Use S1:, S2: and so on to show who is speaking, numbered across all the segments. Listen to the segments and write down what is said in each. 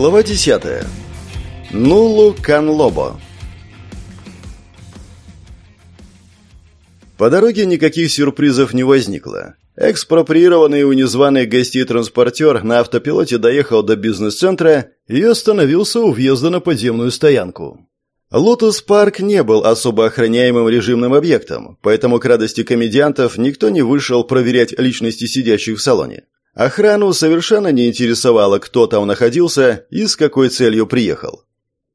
S1: Глава 10. Нулу Канлобо. По дороге никаких сюрпризов не возникло. Экспроприированный у незваных гостей транспортер на автопилоте доехал до бизнес-центра и остановился у въезда на подземную стоянку. Лотус Парк не был особо охраняемым режимным объектом, поэтому к радости комедиантов никто не вышел проверять личности сидящих в салоне. Охрану совершенно не интересовало, кто там находился и с какой целью приехал.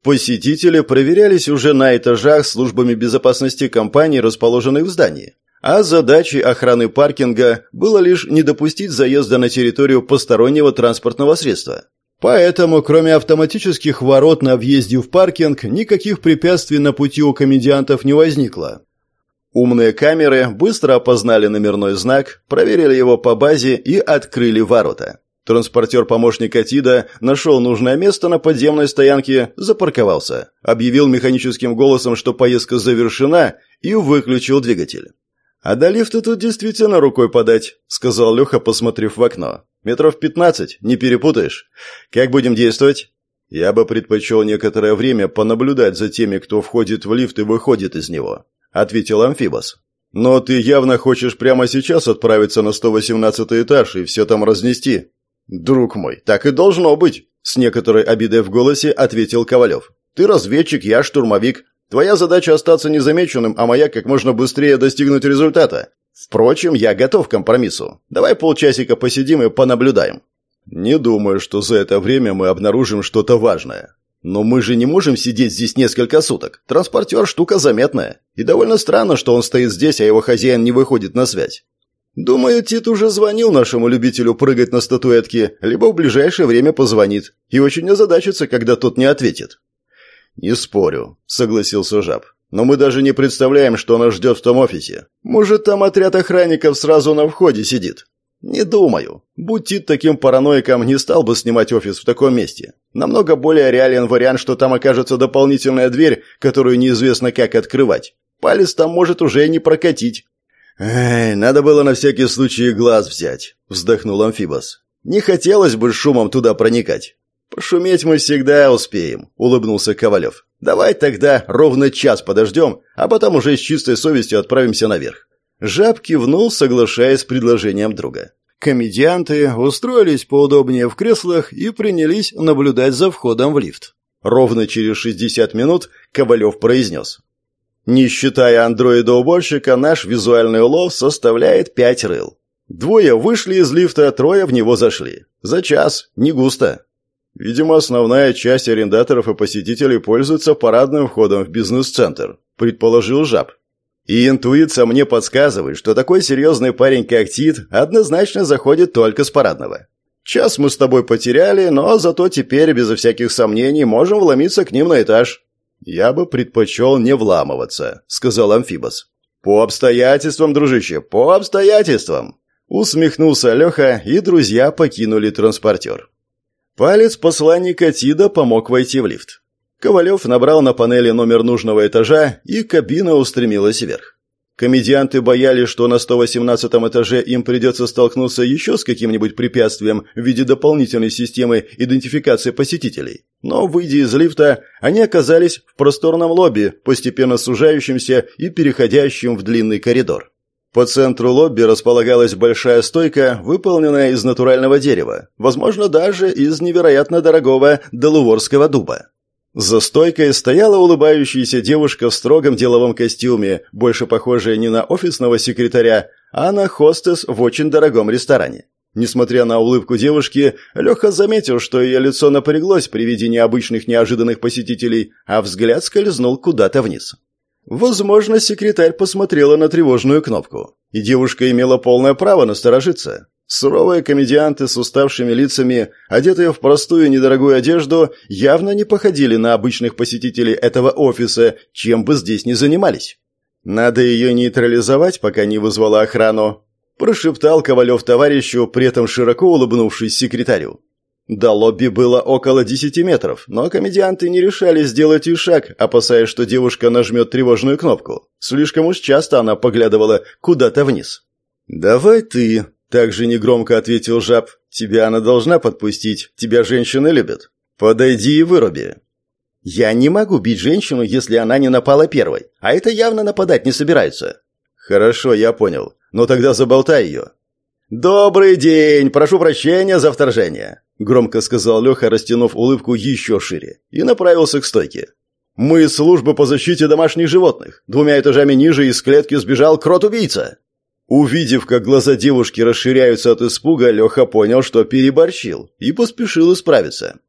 S1: Посетители проверялись уже на этажах службами безопасности компаний, расположенных в здании. А задачей охраны паркинга было лишь не допустить заезда на территорию постороннего транспортного средства. Поэтому, кроме автоматических ворот на въезде в паркинг, никаких препятствий на пути у комедиантов не возникло. Умные камеры быстро опознали номерной знак, проверили его по базе и открыли ворота. Транспортер помощника Тида нашел нужное место на подземной стоянке, запарковался, объявил механическим голосом, что поездка завершена, и выключил двигатель. «А до лифта тут действительно рукой подать», — сказал Леха, посмотрев в окно. «Метров пятнадцать, не перепутаешь. Как будем действовать?» «Я бы предпочел некоторое время понаблюдать за теми, кто входит в лифт и выходит из него ответил Амфибос. «Но ты явно хочешь прямо сейчас отправиться на 118 этаж и все там разнести?» «Друг мой, так и должно быть», — с некоторой обидой в голосе ответил Ковалев. «Ты разведчик, я штурмовик. Твоя задача остаться незамеченным, а моя как можно быстрее достигнуть результата. Впрочем, я готов к компромиссу. Давай полчасика посидим и понаблюдаем». «Не думаю, что за это время мы обнаружим что-то важное», но мы же не можем сидеть здесь несколько суток. Транспортер – штука заметная. И довольно странно, что он стоит здесь, а его хозяин не выходит на связь. Думаю, Тит уже звонил нашему любителю прыгать на статуэтке, либо в ближайшее время позвонит. И очень озадачится, когда тот не ответит. «Не спорю», – согласился Жаб. «Но мы даже не представляем, что нас ждет в том офисе. Может, там отряд охранников сразу на входе сидит. «Не думаю. Будь Тит таким параноиком, не стал бы снимать офис в таком месте. Намного более реален вариант, что там окажется дополнительная дверь, которую неизвестно как открывать. Палец там может уже не прокатить». «Эй, надо было на всякий случай глаз взять», — вздохнул Амфибос. «Не хотелось бы шумом туда проникать». «Пошуметь мы всегда успеем», — улыбнулся Ковалев. «Давай тогда ровно час подождем, а потом уже с чистой совестью отправимся наверх. Жаб кивнул, соглашаясь с предложением друга. Комедианты устроились поудобнее в креслах и принялись наблюдать за входом в лифт. Ровно через 60 минут Ковалев произнес. «Не считая андроида-уборщика, наш визуальный улов составляет пять рыл. Двое вышли из лифта, трое в него зашли. За час, не густо». «Видимо, основная часть арендаторов и посетителей пользуется парадным входом в бизнес-центр», предположил Жаб. И интуиция мне подсказывает, что такой серьезный парень, как Тит, однозначно заходит только с парадного. Час мы с тобой потеряли, но зато теперь, безо всяких сомнений, можем вломиться к ним на этаж». «Я бы предпочел не вламываться», — сказал Амфибос. «По обстоятельствам, дружище, по обстоятельствам!» Усмехнулся Леха, и друзья покинули транспортер. Палец посланника Тида помог войти в лифт. Ковалев набрал на панели номер нужного этажа, и кабина устремилась вверх. Комедианты боялись, что на 118 этаже им придется столкнуться еще с каким-нибудь препятствием в виде дополнительной системы идентификации посетителей. Но, выйдя из лифта, они оказались в просторном лобби, постепенно сужающемся и переходящем в длинный коридор. По центру лобби располагалась большая стойка, выполненная из натурального дерева, возможно, даже из невероятно дорогого долуворского дуба. За стойкой стояла улыбающаяся девушка в строгом деловом костюме, больше похожая не на офисного секретаря, а на хостес в очень дорогом ресторане. Несмотря на улыбку девушки, Леха заметил, что ее лицо напряглось при виде необычных неожиданных посетителей, а взгляд скользнул куда-то вниз. Возможно, секретарь посмотрела на тревожную кнопку, и девушка имела полное право насторожиться. Суровые комедианты с уставшими лицами, одетые в простую недорогую одежду, явно не походили на обычных посетителей этого офиса, чем бы здесь ни занимались. «Надо ее нейтрализовать, пока не вызвала охрану», – прошептал Ковалев товарищу, при этом широко улыбнувшись секретарю. До лобби было около десяти метров, но комедианты не решались сделать и шаг, опасаясь, что девушка нажмет тревожную кнопку. Слишком уж часто она поглядывала куда-то вниз. «Давай ты», также негромко ответил жаб. «Тебя она должна подпустить. Тебя женщины любят». Подойди и выруби. Я не могу бить женщину, если она не напала первой, а это явно нападать не собирается. Хорошо, я понял. Но тогда заболтай ее. «Добрый день! Прошу прощения за вторжение!» — громко сказал Леха, растянув улыбку еще шире, и направился к стойке. «Мы из службы по защите домашних животных. Двумя этажами ниже из клетки сбежал крот-убийца». Увидев, как глаза девушки расширяются от испуга, Леха понял, что переборщил, и поспешил исправиться.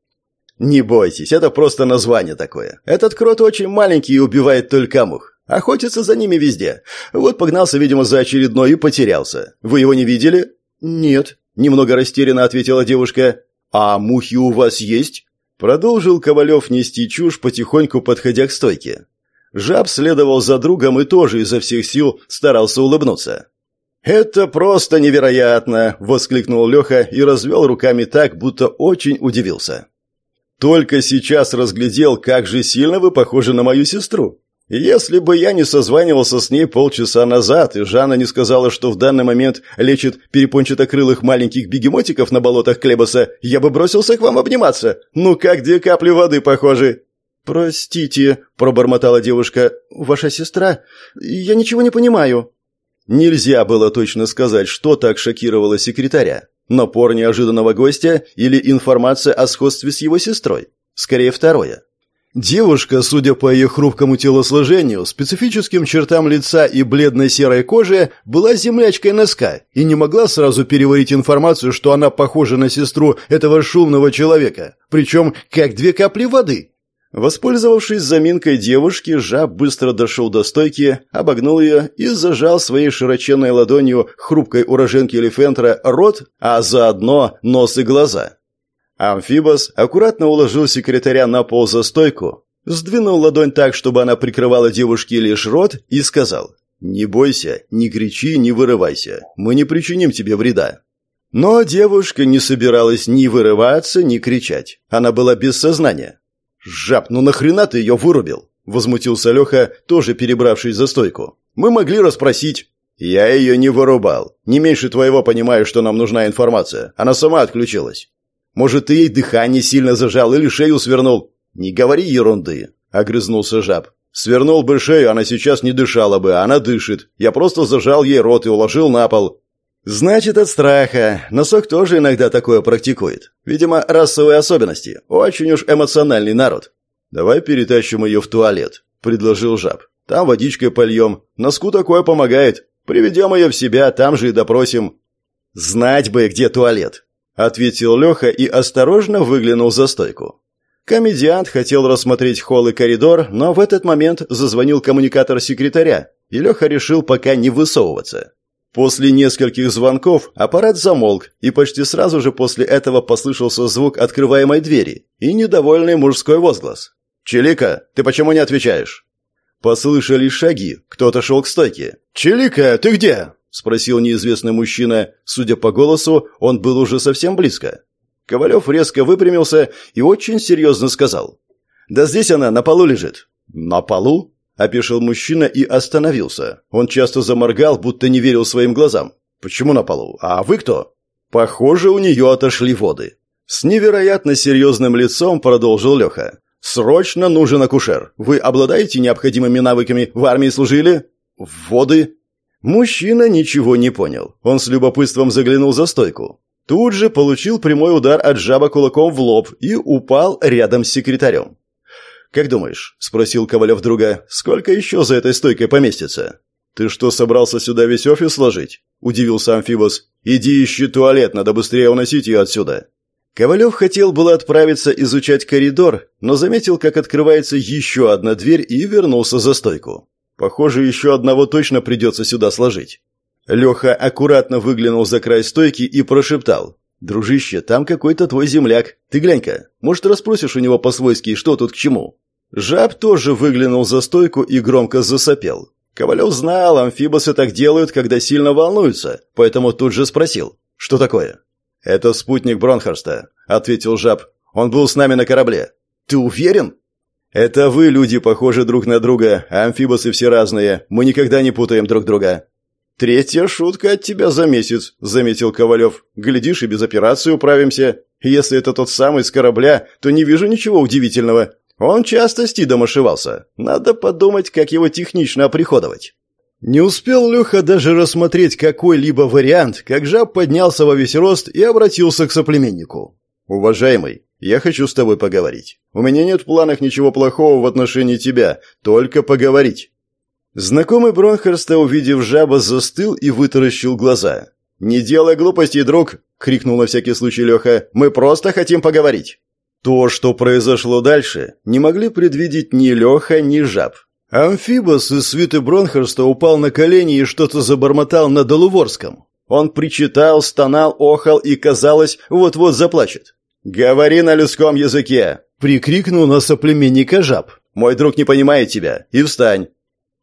S1: «Не бойтесь, это просто название такое. Этот крот очень маленький и убивает только мух. Охотится за ними везде. Вот погнался, видимо, за очередной и потерялся. Вы его не видели? Нет, немного растерянно ответила девушка. А мухи у вас есть? Продолжил Ковалев нести чушь, потихоньку подходя к стойке. Жаб следовал за другом и тоже изо всех сил старался улыбнуться. «Это просто невероятно!» — воскликнул Леха и развел руками так, будто очень удивился. «Только сейчас разглядел, как же сильно вы похожи на мою сестру. Если бы я не созванивался с ней полчаса назад, и Жанна не сказала, что в данный момент лечит перепончатокрылых маленьких бегемотиков на болотах Клебоса, я бы бросился к вам обниматься. Ну как две капли воды похожи. «Простите», — пробормотала девушка, — «ваша сестра? Я ничего не понимаю». Нельзя было точно сказать, что так шокировало секретаря. Напор неожиданного гостя или информация о сходстве с его сестрой? Скорее, второе. Девушка, судя по ее хрупкому телосложению, специфическим чертам лица и бледной серой коже, была землячкой носка и не могла сразу переварить информацию, что она похожа на сестру этого шумного человека, причем как две капли воды. Воспользовавшись заминкой девушки, жаб быстро дошел до стойки, обогнул ее и зажал своей широченной ладонью хрупкой уроженки Элефентра рот, а заодно нос и глаза. Амфибос аккуратно уложил секретаря на пол за стойку, сдвинул ладонь так, чтобы она прикрывала девушке лишь рот, и сказал «Не бойся, не кричи, не вырывайся, мы не причиним тебе вреда». Но девушка не собиралась ни вырываться, ни кричать. Она была без сознания. «Жаб, ну нахрена ты ее вырубил?» – возмутился Леха, тоже перебравшись за стойку. «Мы могли расспросить». «Я ее не вырубал. Не меньше твоего понимаю, что нам нужна информация. Она сама отключилась». Может, ты ей дыхание сильно зажал или шею свернул?» «Не говори ерунды», — огрызнулся жаб. «Свернул бы шею, она сейчас не дышала бы, а она дышит. Я просто зажал ей рот и уложил на пол». «Значит, от страха. Носок тоже иногда такое практикует. Видимо, расовые особенности. Очень уж эмоциональный народ». «Давай перетащим ее в туалет», — предложил жаб. «Там водичкой польем. Носку такое помогает. Приведем ее в себя, там же и допросим». «Знать бы, где туалет», ответил Леха и осторожно выглянул за стойку. Комедиант хотел рассмотреть холл и коридор, но в этот момент зазвонил коммуникатор секретаря, и Леха решил пока не высовываться. После нескольких звонков аппарат замолк, и почти сразу же после этого послышался звук открываемой двери и недовольный мужской возглас. «Челика, ты почему не отвечаешь?» Послышались шаги, кто-то шел к стойке. «Челика, ты где?» — спросил неизвестный мужчина. Судя по голосу, он был уже совсем близко. Ковалев резко выпрямился и очень серьезно сказал. «Да здесь она на полу лежит». «На полу?» — опешил мужчина и остановился. Он часто заморгал, будто не верил своим глазам. «Почему на полу? А вы кто?» «Похоже, у нее отошли воды». С невероятно серьезным лицом продолжил Леха. «Срочно нужен акушер. Вы обладаете необходимыми навыками? В армии служили?» «Воды?» Мужчина ничего не понял. Он с любопытством заглянул за стойку. Тут же получил прямой удар от жаба кулаком в лоб и упал рядом с секретарем. «Как думаешь?» – спросил Ковалев друга. «Сколько еще за этой стойкой поместится?» «Ты что, собрался сюда весь офис сложить?» – удивился Амфибос. «Иди ищи туалет, надо быстрее уносить ее отсюда». Ковалев хотел было отправиться изучать коридор, но заметил, как открывается еще одна дверь и вернулся за стойку. Похоже, еще одного точно придется сюда сложить. Леха аккуратно выглянул за край стойки и прошептал. «Дружище, там какой-то твой земляк. Ты глянь-ка, может, расспросишь у него по-свойски, что тут к чему?» Жаб тоже выглянул за стойку и громко засопел. Ковалев знал, амфибосы так делают, когда сильно волнуются, поэтому тут же спросил. «Что такое?» «Это спутник Бронхарста», — ответил Жаб. «Он был с нами на корабле». «Ты уверен?» «Это вы, люди, похожи друг на друга, а амфибосы все разные. Мы никогда не путаем друг друга». «Третья шутка от тебя за месяц», — заметил Ковалев. «Глядишь, и без операции управимся». Если это тот самый с корабля, то не вижу ничего удивительного. Он часто с Тидом ошивался. Надо подумать, как его технично оприходовать. Не успел Леха даже рассмотреть какой-либо вариант, как жаб поднялся во весь рост и обратился к соплеменнику. «Уважаемый, я хочу с тобой поговорить. У меня нет в планах ничего плохого в отношении тебя, только поговорить». Знакомый Бронхерста, увидев жаба, застыл и вытаращил глаза. «Не делай глупостей, друг!» — крикнул на всякий случай Леха. «Мы просто хотим поговорить!» То, что произошло дальше, не могли предвидеть ни Леха, ни жаб. Амфибос из свиты Бронхерста упал на колени и что-то забормотал на Долуворском. Он причитал, стонал, охал и, казалось, вот-вот заплачет. «Говори на людском языке!» — прикрикнул на соплеменника жаб. «Мой друг не понимает тебя. И встань!»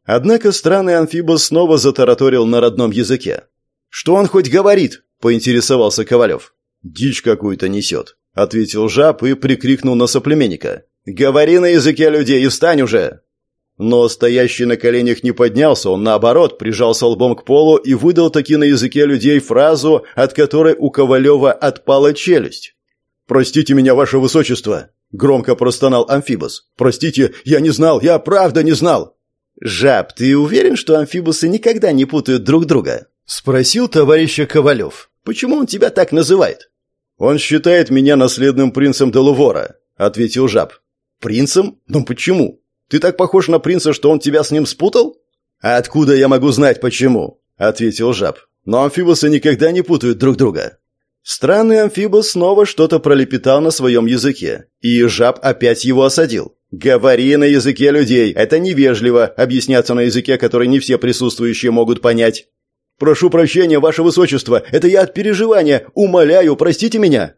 S1: Однако странный амфибос снова затараторил на родном языке. «Что он хоть говорит?» — поинтересовался Ковалев. «Дичь какую-то несет», — ответил жаб и прикрикнул на соплеменника. «Говори на языке людей и встань уже!» Но стоящий на коленях не поднялся, он, наоборот, прижался лбом к полу и выдал таки на языке людей фразу, от которой у Ковалева отпала челюсть. «Простите меня, ваше высочество!» — громко простонал Амфибос. «Простите, я не знал, я правда не знал!» «Жаб, ты уверен, что амфибусы никогда не путают друг друга?» — спросил товарища Ковалев. «Почему он тебя так называет?» «Он считает меня наследным принцем Делувора», — ответил жаб. «Принцем? Но почему? Ты так похож на принца, что он тебя с ним спутал?» «А откуда я могу знать, почему?» — ответил жаб. «Но амфибусы никогда не путают друг друга». Странный амфибус снова что-то пролепетал на своем языке, и жаб опять его осадил. «Говори на языке людей, это невежливо, объясняться на языке, который не все присутствующие могут понять». «Прошу прощения, ваше высочество, это я от переживания, умоляю, простите меня».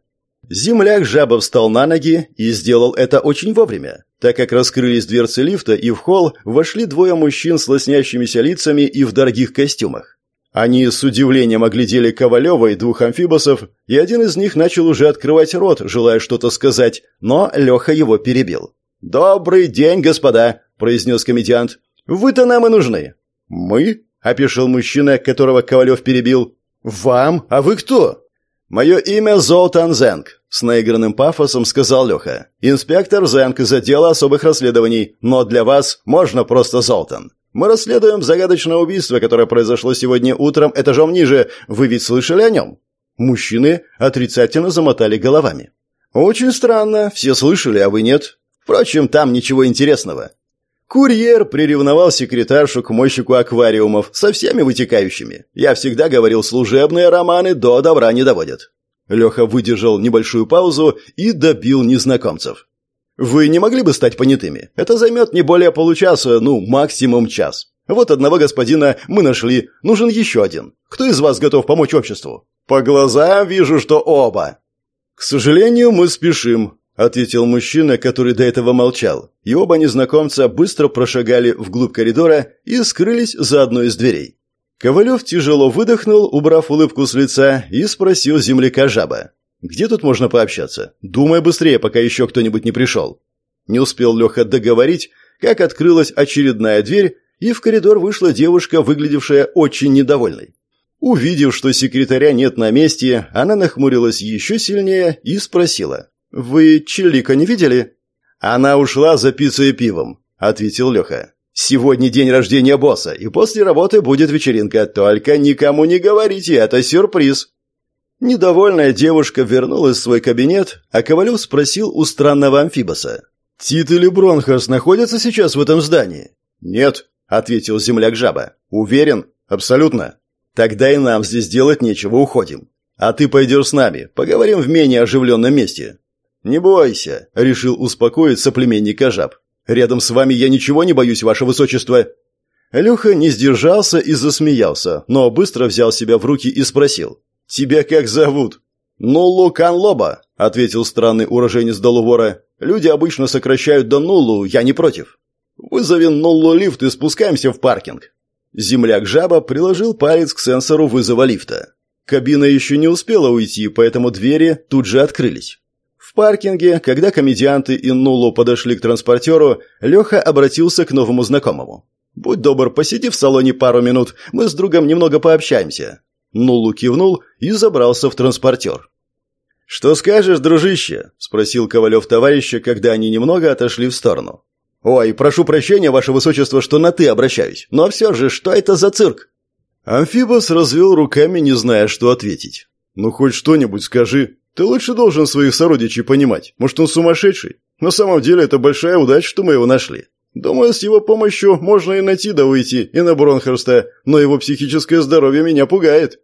S1: Земляк жаба встал на ноги и сделал это очень вовремя, так как раскрылись дверцы лифта, и в холл вошли двое мужчин с лоснящимися лицами и в дорогих костюмах. Они с удивлением оглядели Ковалева и двух амфибосов, и один из них начал уже открывать рот, желая что-то сказать, но Леха его перебил. «Добрый день, господа!» – произнес комедиант. «Вы-то нам и нужны». «Мы?» – опешил мужчина, которого Ковалев перебил. «Вам? А вы кто?» «Мое имя Золтан Зенг», — с наигранным пафосом сказал Леха. «Инспектор Зенг из отдела особых расследований, но для вас можно просто Золтан. Мы расследуем загадочное убийство, которое произошло сегодня утром этажом ниже. Вы ведь слышали о нем?» Мужчины отрицательно замотали головами. «Очень странно. Все слышали, а вы нет. Впрочем, там ничего интересного. Курьер приревновал секретаршу к мойщику аквариумов со всеми вытекающими. Я всегда говорил, служебные романы до добра не доводят. Леха выдержал небольшую паузу и добил незнакомцев. «Вы не могли бы стать понятыми? Это займет не более получаса, ну, максимум час. Вот одного господина мы нашли, нужен еще один. Кто из вас готов помочь обществу?» «По глазам вижу, что оба». «К сожалению, мы спешим. — ответил мужчина, который до этого молчал, и оба незнакомца быстро прошагали вглубь коридора и скрылись за одной из дверей. Ковалев тяжело выдохнул, убрав улыбку с лица, и спросил земляка жаба. «Где тут можно пообщаться? Думай быстрее, пока еще кто-нибудь не пришел». Не успел Леха договорить, как открылась очередная дверь, и в коридор вышла девушка, выглядевшая очень недовольной. Увидев, что секретаря нет на месте, она нахмурилась еще сильнее и спросила. «Вы Чиллика не видели?» «Она ушла за пиццей и пивом», — ответил Леха. «Сегодня день рождения босса, и после работы будет вечеринка. Только никому не говорите, это сюрприз». Недовольная девушка вернулась в свой кабинет, а Ковалев спросил у странного амфибоса. «Тит или Бронхарс находятся сейчас в этом здании?» «Нет», — ответил земляк жаба. «Уверен? Абсолютно. Тогда и нам здесь делать нечего, уходим. А ты пойдешь с нами, поговорим в менее оживленном месте. «Не бойся», — решил успокоить соплеменника жаб. «Рядом с вами я ничего не боюсь, ваше высочество». Леха не сдержался и засмеялся, но быстро взял себя в руки и спросил. «Тебя как зовут?» «Нуллу Канлоба», — ответил странный уроженец Долувора. «Люди обычно сокращают до Нуллу, я не против». «Вызови Нуллу лифт и спускаемся в паркинг». Земляк-жаба приложил палец к сенсору вызова лифта. Кабина еще не успела уйти, поэтому двери тут же открылись паркинге, когда комедианты и Нулу подошли к транспортеру, Леха обратился к новому знакомому. «Будь добр, посиди в салоне пару минут, мы с другом немного пообщаемся». Нулу кивнул и забрался в транспортер. «Что скажешь, дружище?» – спросил Ковалев товарища, когда они немного отошли в сторону. «Ой, прошу прощения, ваше высочество, что на «ты» обращаюсь, но все же, что это за цирк?» Амфибос развел руками, не зная, что ответить. «Ну, хоть что-нибудь скажи. Ты лучше должен своих сородичей понимать. Может, он сумасшедший? На самом деле, это большая удача, что мы его нашли. Думаю, с его помощью можно и найти да выйти, и на Бронхерста, но его психическое здоровье меня пугает».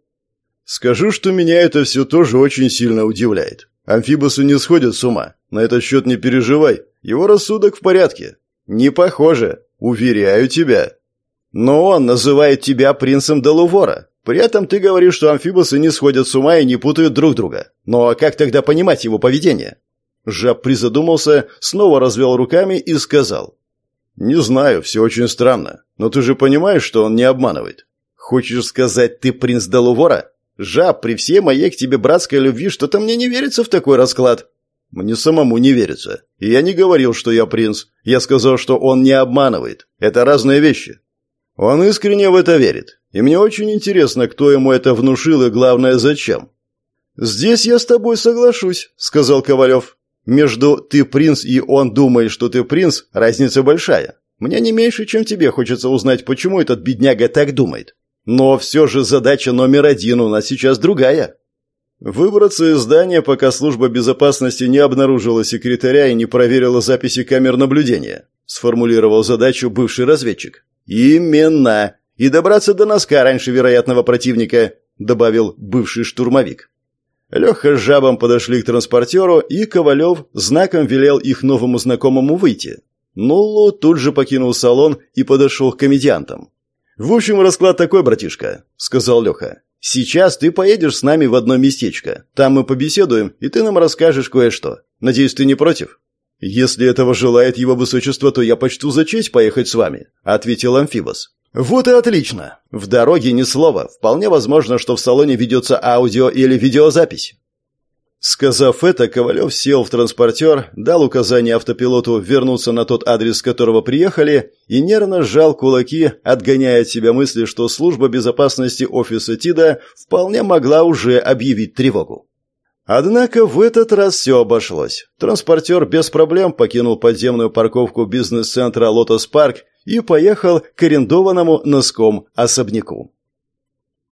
S1: Скажу, что меня это все тоже очень сильно удивляет. Амфибосы не сходят с ума. На этот счет не переживай. Его рассудок в порядке. Не похоже. Уверяю тебя. Но он называет тебя принцем Делувора. При этом ты говоришь, что амфибосы не сходят с ума и не путают друг друга. Но как тогда понимать его поведение? Жаб призадумался, снова развел руками и сказал. «Не знаю, все очень странно. Но ты же понимаешь, что он не обманывает. Хочешь сказать, ты принц Делувора?» Жаб, при всей моей к тебе братской любви что-то мне не верится в такой расклад. Мне самому не верится. И я не говорил, что я принц. Я сказал, что он не обманывает. Это разные вещи. Он искренне в это верит. И мне очень интересно, кто ему это внушил и, главное, зачем. «Здесь я с тобой соглашусь», — сказал Ковалев. «Между «ты принц» и «он думает, что ты принц» разница большая. Мне не меньше, чем тебе хочется узнать, почему этот бедняга так думает. Но все же задача номер один у нас сейчас другая. Выбраться из здания, пока служба безопасности не обнаружила секретаря и не проверила записи камер наблюдения, сформулировал задачу бывший разведчик. Именно. И добраться до носка раньше вероятного противника, добавил бывший штурмовик. Леха с жабом подошли к транспортеру, и Ковалев знаком велел их новому знакомому выйти. Нуллу тут же покинул салон и подошел к комедиантам. «В общем, расклад такой, братишка», — сказал Леха. «Сейчас ты поедешь с нами в одно местечко. Там мы побеседуем, и ты нам расскажешь кое-что. Надеюсь, ты не против?» «Если этого желает его высочество, то я почту за честь поехать с вами», — ответил Амфибос. «Вот и отлично. В дороге ни слова. Вполне возможно, что в салоне ведется аудио или видеозапись. Сказав это, Ковалев сел в транспортер, дал указание автопилоту вернуться на тот адрес, с которого приехали, и нервно сжал кулаки, отгоняя от себя мысли, что служба безопасности офиса ТИДа вполне могла уже объявить тревогу. Однако в этот раз все обошлось. Транспортер без проблем покинул подземную парковку бизнес-центра «Лотос Парк» и поехал к арендованному носком особняку.